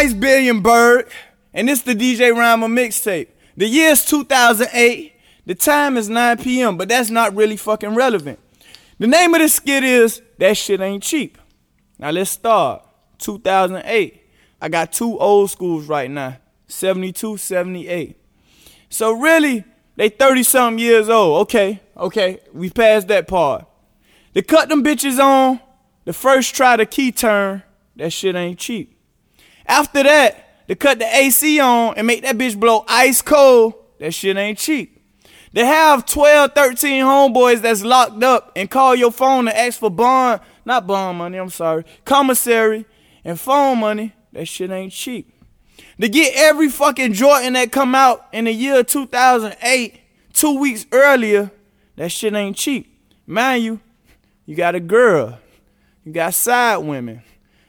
Ice Billion Berg, and this the DJ Rhymer mixtape. The year is 2008. The time is 9 p.m., but that's not really fucking relevant. The name of the skit is That Shit Ain't Cheap. Now let's start. 2008. I got two old schools right now 72, 78. So really, they 30 something years old. Okay, okay, we passed that part. They cut them bitches on, the first try to key turn, that shit ain't cheap. After that, to cut the AC on and make that bitch blow ice cold, that shit ain't cheap. They have 12, 13 homeboys that's locked up and call your phone to ask for bond, not bond money, I'm sorry, commissary and phone money, that shit ain't cheap. To get every fucking Jordan that come out in the year 2008, two weeks earlier, that shit ain't cheap. Mind you, you got a girl, you got side women.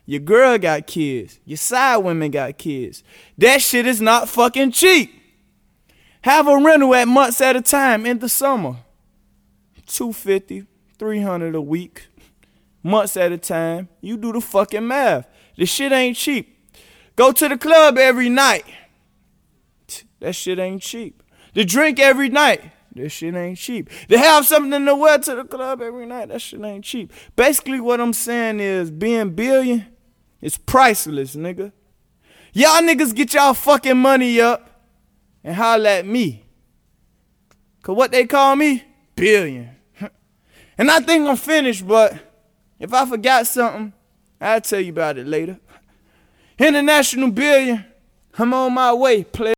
Your girl got kids. Your side women got kids. That shit is not fucking cheap. Have a rental at months at a time in the summer. 250, 300 a week. Months at a time. You do the fucking math. The shit ain't cheap. Go to the club every night. That shit ain't cheap. To drink every night. That shit ain't cheap. To have something to wear to the club every night. That shit ain't cheap. Basically, what I'm saying is being billion is priceless, nigga. Y'all niggas get y'all fucking money up and holler at me. Cause what they call me? Billion. And I think I'm finished, but if I forgot something, I'll tell you about it later. International billion. I'm on my way, play.